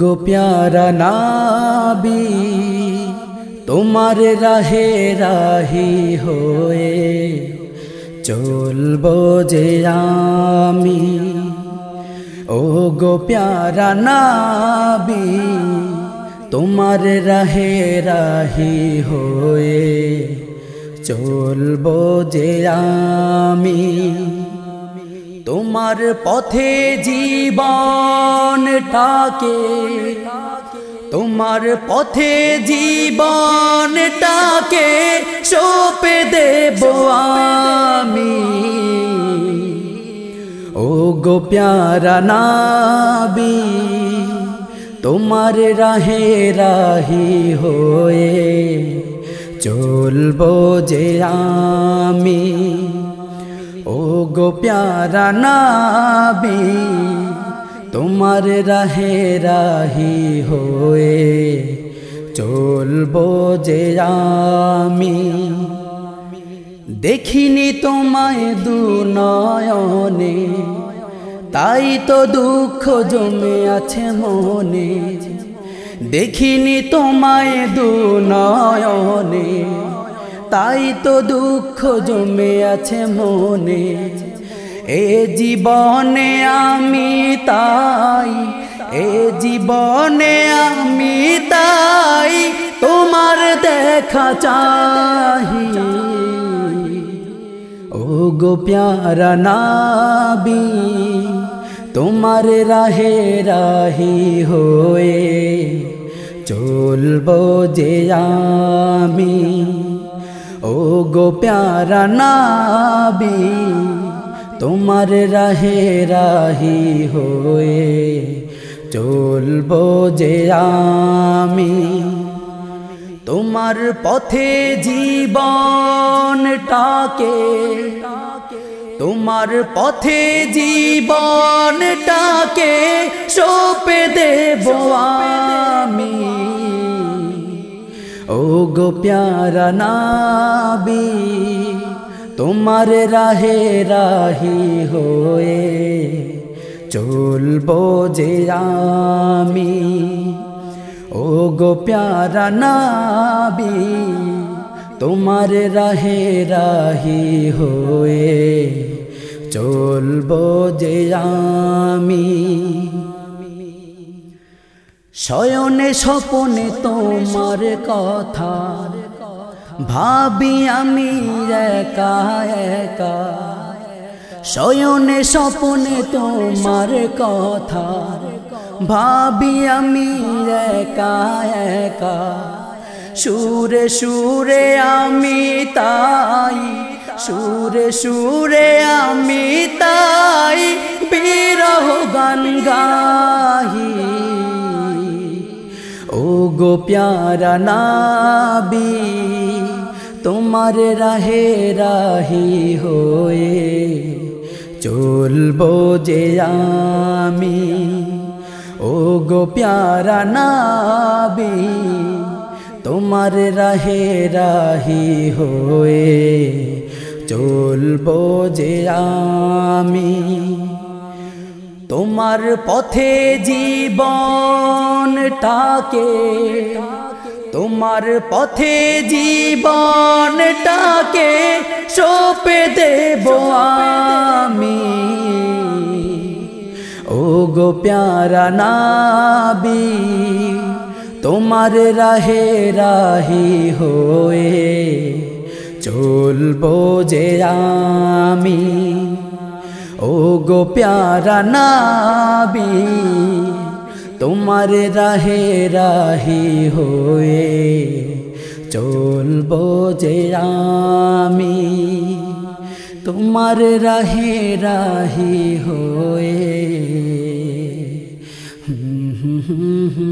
গো প্যারা নাবি, তোমার রাহে রাহি হয়ে চলবো যে আমি। ও গো প্যারা নাবি, তোমার রাহে রাহি হয়ে চলবো যে আমি। তোমার পথে জীবনটাকে, তোমার পথে জীবনটাকে সোপে দেব আমি। ও গো প্যারা নাবি, তোমার রাহে রাহি হয়ে চলবো যে আমি। ও গো প্যারা নাবি, তোমার রাহে রাহি হয়ে চলবো যে আমি। দেখিনি তোমায় দু নয়নে, তাই তো দুঃখ জমে আছে মনে। দেখিনি তোমায় দু নয়নে তাই তো দুঃখ জমে আছে মনে। এ জীবনে আমি তাই, এ জীবনে আমি তাই, তোমার দেখা চাহি ও গো প্যারা নাবি, তোমার রাহে রাহি হয়ে চলবো যে আমি। ও গো প্যারা নাবি, তোমার রাহে রাহি হয়ে চলবো যে আমি। তোমার পথে জীবনটাকে, তোমার পথে জীবনটাকে সোপে দেব আমি। ও গো প্যারা নাবি, তোমার রাহে রাহি হয়ে চলবো যে আমি। ও গো প্যারা নাবি, তোমার রাহে রাহি হয়ে চলবো যে আমি। শয়নে স্বপনে তোমার কথা। ভাবি আমি একা একা। শয়নে স্বপনে তোমার কথা। ভাবি আমি একা একা। সুরে সুরে আমি তাই, সুরে সুরে আমি তাই। বিরহ গান গাহি গো প্যারা নাবি, তোমার রাহে রাহি হয়ে চলবো যে আমি। ও গো প্যারা নাবি, তোমার রাহে রাহি হয়ে চলবো যে আমি। তোমার পথে জীবনটাকে, তোমার পথে জীবনটাকে সোপে দেব আমি। ও গো প্যারা নাবি, তোমার রাহে রাহি হয়ে চলবো যে আমি। ও গো প্যারা নাবি, তোমার রাহে রাহি হয়ে চলবো যে আমি। তোমার রাহে রাহি হয়ে হুম হুম হুম